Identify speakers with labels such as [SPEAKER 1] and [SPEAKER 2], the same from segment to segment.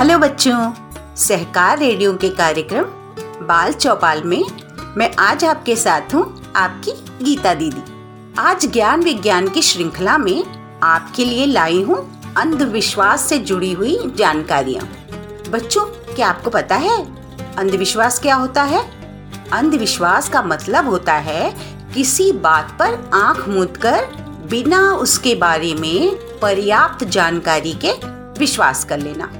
[SPEAKER 1] Hello बच्चों, सहकार radio के कार्यक्रम बाल चौपाल में मैं आज आपके साथ हूँ आपकी गीता दीदी। आज ज्ञान विज्ञान की श्रृंखला में आपके लिए लाई हूँ अंधविश्वास से जुड़ी हुई जानकारियाँ। बच्चों, क्या आपको पता है अंधविश्वास क्या होता है? अंधविश्वास का मतलब होता है किसी बात पर आँख मूंद कर बिना उसके बारे में पर्याप्त जानकारी के विश्वास कर लेना।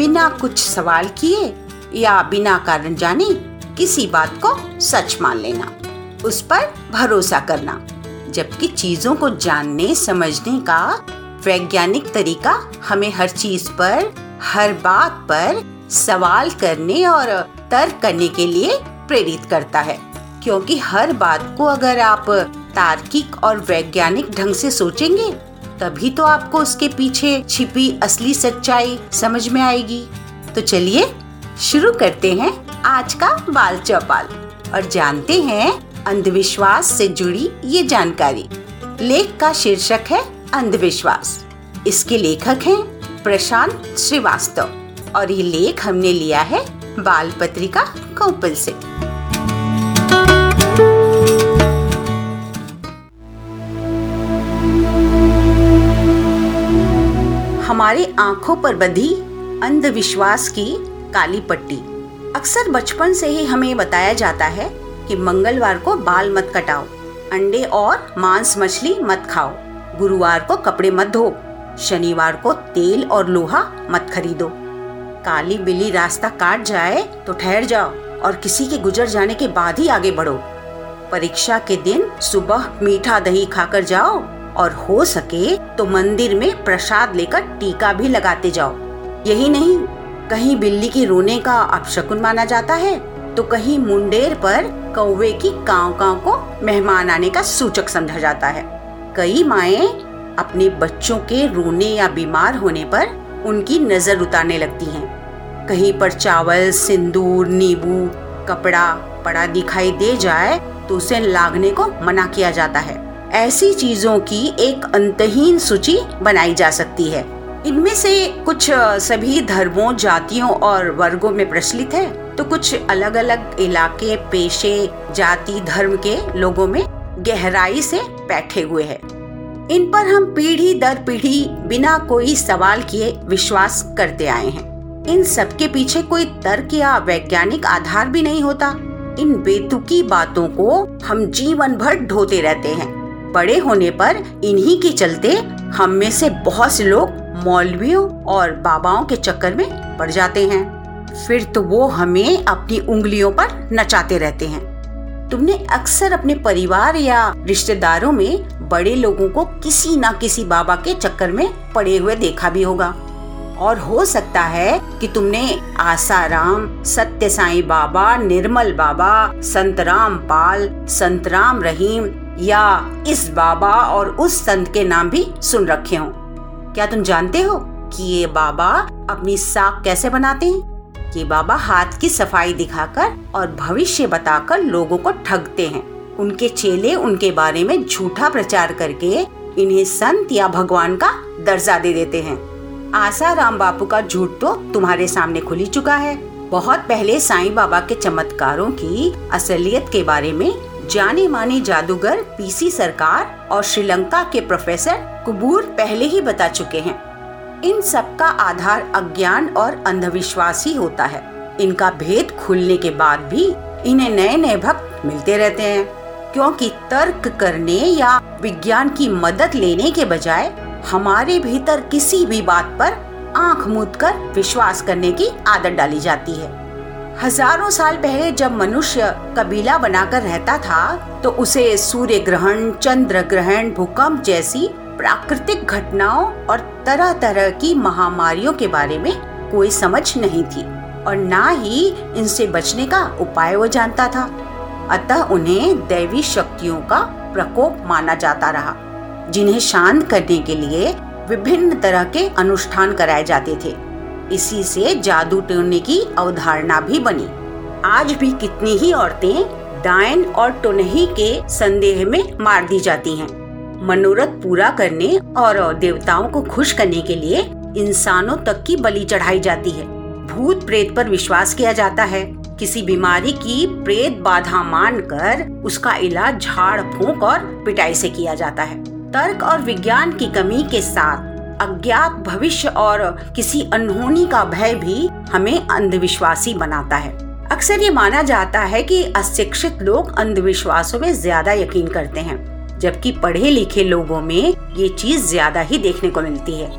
[SPEAKER 1] बिना कुछ सवाल किए या बिना कारण जाने किसी बात को सच मान लेना, उस पर भरोसा करना, जबकि चीज़ों को जानने, समझने का वैज्ञानिक तरीका हमें हर चीज़ पर, हर बात पर सवाल करने और तर्क करने के लिए प्रेरित करता है। क्योंकि हर बात को अगर आप तार्किक और वैज्ञानिक ढंग से सोचेंगे तभी तो आपको उसके पीछे छिपी असली सच्चाई समझ में आएगी। तो चलिए, शुरू करते हैं आज का बाल चौपाल। और जानते हैं अंधविश्वास से जुड़ी ये जानकारी। लेख का शीर्षक है अंधविश्वास। इसके लेखक हैं प्रशांत श्रीवास्तव। और ये लेख हमने लिया है बाल पत्रिका कोपल से। हमारी आँखों पर बंधी अंधविश्वास की काली पट्टी। अक्सर बचपन से ही हमें बताया जाता है कि मंगलवार को बाल मत कटाओ, अंडे और मांस मछली मत खाओ, गुरुवार को कपड़े मत धो, शनिवार को तेल और लोहा मत खरीदो। काली बिल्ली रास्ता काट जाए तो ठहर जाओ और किसी के गुजर जाने के बाद ही आगे बढ़ो। परीक्षा के दिन सुबह मीठा दही खाकर जाओ और हो सके तो मंदिर में प्रसाद लेकर टीका भी लगाते जाओ। यही नहीं, कहीं बिल्ली की रोने का अपशकुन माना जाता है तो कहीं मुंडेर पर कौवे की काव काव को मेहमान आने का सूचक समझा जाता है। कई माए अपने बच्चों के रोने या बीमार होने पर उनकी नज़र उतारने लगती हैं। कहीं पर चावल, सिंदूर, नींबू, कपड़ा पड़ा दिखाई दे जाए तो उसे लागने को मना किया जाता है। ऐसी चीज़ों की एक अंतहीन सूची बनाई जा सकती है। इनमें से कुछ सभी धर्मों, जातियों और वर्गों में प्रचलित है। तो कुछ अलग अलग इलाके, पेशे, जाति, धर्म के लोगों में गहराई से बैठे हुए हैं। इन पर हम पीढ़ी दर पीढ़ी बिना कोई सवाल किए विश्वास करते आए हैं। इन सब के पीछे कोई तर्क या वैज्ञानिक आधार भी नहीं होता। इन बेतुकी बातों को हम जीवन भर ढोते रहते हैं। बड़े होने पर इन्हीं के चलते हम में से बहुत से लोग मौलवियों और बाबाओं के चक्कर में पड़ जाते हैं। फिर तो वो हमें अपनी उंगलियों पर नचाते रहते हैं। तुमने अक्सर अपने परिवार या रिश्तेदारों में बड़े लोगों को किसी न किसी बाबा के चक्कर में पड़े हुए देखा भी होगा। और हो सकता है कि तुमने आसाराम सत्य साई बाबा, निर्मल बाबा संत राम पाल संत राम रहीम या इस बाबा और उस संत के नाम भी सुन रखे हो। क्या तुम जानते हो कि ये बाबा अपनी साख कैसे बनाते हैं? ये बाबा हाथ की सफ़ाई दिखाकर और भविष्य बताकर लोगों को ठगते हैं। उनके चेले उनके बारे में झूठा प्रचार करके इन्हें संत या भगवान का दर्जा दे देते हैं। आसा राम बापू का झूठ तो तुम्हारे सामने खुल चुका है। बहुत पहले साईं बाबा के चमत्कारों की असलियत के बारे में जाने माने जादूगर पीसी सरकार और श्रीलंका के प्रोफेसर कुबूर पहले ही बता चुके हैं। इन सब का आधार अज्ञान और अंधविश्वास ही होता है। इनका भेद खुलने के बाद भी इन्हें नए नए भक्त मिलते रहते हैं, क्योंकि तर्क करने या विज्ञान की मदद लेने के बजाय हमारे भीतर किसी भी बात पर आँख मूद कर विश्वास करने की आदत डाली जाती है। हज़ारों साल पहले जब मनुष्य कबीला बनाकर रहता था तो उसे सूर्य ग्रहण, चंद्र ग्रहण, भूकंप जैसी प्राकृतिक घटनाओं और तरह तरह की महामारियों के बारे में कोई समझ नहीं थी और ना ही इनसे बचने का उपाय वो जानता था। अतः उन्हें दैवी शक्तियों का प्रकोप माना जाता रहा, जिन्हें शांत करने के लिए विभिन्न तरह के अनुष्ठान कराए जाते थे। इसी से जादू टोने की अवधारणा भी बनी। आज भी कितनी ही औरतें डायन और टोनही के संदेह में मार दी जाती हैं। मनोरथ पूरा करने और देवताओं को खुश करने के लिए इंसानों तक की बलि चढ़ाई जाती है। भूत प्रेत पर विश्वास किया जाता है। किसी बीमारी की प्रेत बाधा मानकर उसका इलाज झाड़, फूक और पिटाई से किया जाता है। तर्क और विज्ञान की कमी के साथ अज्ञात भविष्य और किसी अनहोनी का भय भी हमें अंधविश्वासी बनाता है। अक्सर ये माना जाता है कि अशिक्षित लोग अंधविश्वासों में ज़्यादा यकीन करते हैं, जबकि पढ़े लिखे लोगों में ये चीज़ ज़्यादा ही देखने को मिलती है।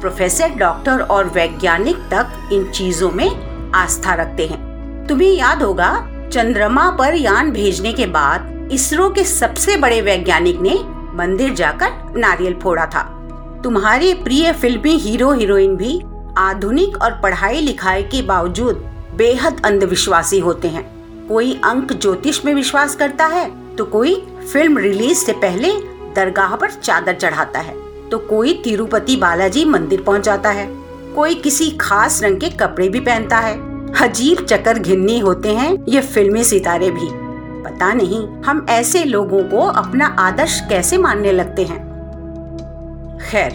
[SPEAKER 1] प्रोफेसर, डॉक्टर और वैज्ञानिक तक इन चीज़ों में आस्था रखते हैं। तुम्हें याद होगा, चंद्रमा पर यान भेजने के बाद इसरो के सबसे बड़े वैज्ञानिक ने मंदिर जाकर नारियल फोड़ा था। तुम्हारे प्रिय फिल्मी हीरो, हीरोइन भी आधुनिक और पढ़ाई लिखाई के बावजूद बेहद अंधविश्वासी होते हैं। कोई अंक ज्योतिष में विश्वास करता है तो कोई फ़िल्म रिलीज़ से पहले दरगाह पर चादर चढ़ाता है तो कोई तिरुपति बालाजी मंदिर पहुँच जाता है। कोई किसी खास रंग के कपड़े भी पहनता है। अजीब चक्कर घिन्नी होते हैं ये फिल्मी सितारे भी। पता नहीं हम ऐसे लोगों को अपना आदर्श कैसे मानने लगते हैं। खैर,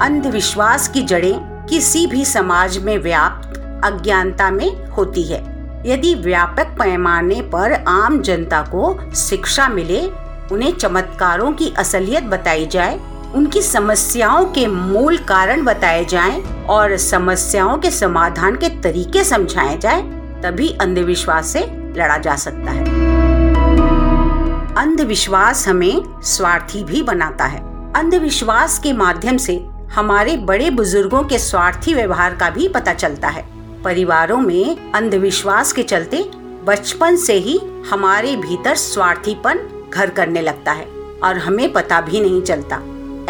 [SPEAKER 1] अंधविश्वास की जड़ें किसी भी समाज में व्याप्त अज्ञानता में होती है। यदि व्यापक पैमाने पर आम जनता को शिक्षा मिले, उन्हें चमत्कारों की असलियत बताई जाए, उनकी समस्याओं के मूल कारण बताए जाएँ और समस्याओं के समाधान के तरीके समझाए जाए, तभी अंधविश्वास से लड़ा जा सकता है। अंधविश्वास हमें स्वार्थी भी बनाता है। अंधविश्वास के माध्यम से हमारे बड़े बुज़ुर्गों के स्वार्थी व्यवहार का भी पता चलता है। परिवारों में अंधविश्वास के चलते बचपन से ही हमारे भीतर स्वार्थीपन घर करने लगता है और हमें पता भी नहीं चलता।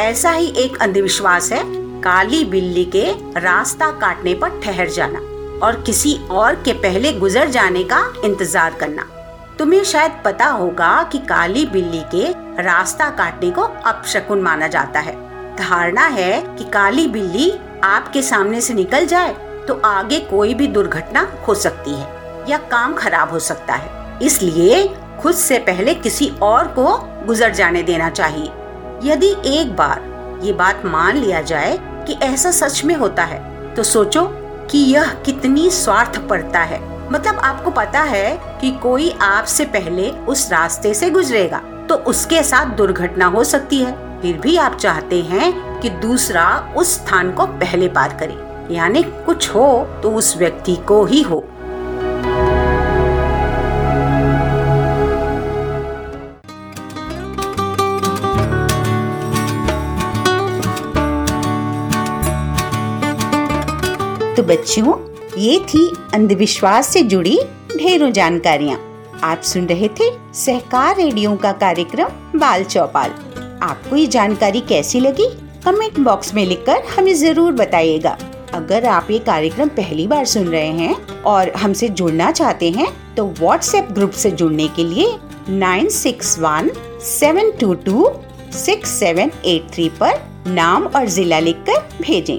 [SPEAKER 1] ऐसा ही एक अंधविश्वास है, काली बिल्ली के रास्ता काटने पर ठहर जाना और किसी और के पहले गुजर जाने का इंतज़ार करना। तुम्हें शायद पता होगा कि काली बिल्ली के रास्ता काटने को अपशकुन माना जाता है। धारणा है कि काली बिल्ली आपके सामने से निकल जाए तो आगे कोई भी दुर्घटना हो सकती है या काम खराब हो सकता है। इसलिए खुद से पहले किसी और को गुजर जाने देना चाहिए। यदि एक बार ये बात मान लिया जाए कि ऐसा सच में होता है तो सोचो कि यह कितनी स्वार्थ पड़ता है। मतलब आपको पता है कि कोई आपसे पहले उस रास्ते से गुजरेगा तो उसके साथ दुर्घटना हो सकती है। फिर भी आप चाहते हैं कि दूसरा उस स्थान को पहले पार करे, यानी कुछ हो तो उस व्यक्ति को ही हो। तो बच्चों ये थी अंधविश्वास से जुड़ी ढेरों जानकारियाँ। आप सुन रहे थे सहकार रेडियो का कार्यक्रम बाल चौपाल। आपको ये जानकारी कैसी लगी? कमेंट बॉक्स में लिखकर हमें ज़रूर बताइएगा। अगर आप ये कार्यक्रम पहली बार सुन रहे हैं और हमसे जुड़ना चाहते हैं तो व्हाट्सएप ग्रुप से जुड़ने के लिए nine six one seven two two six seven eight three पर नाम और जिला लिखकर भेजें।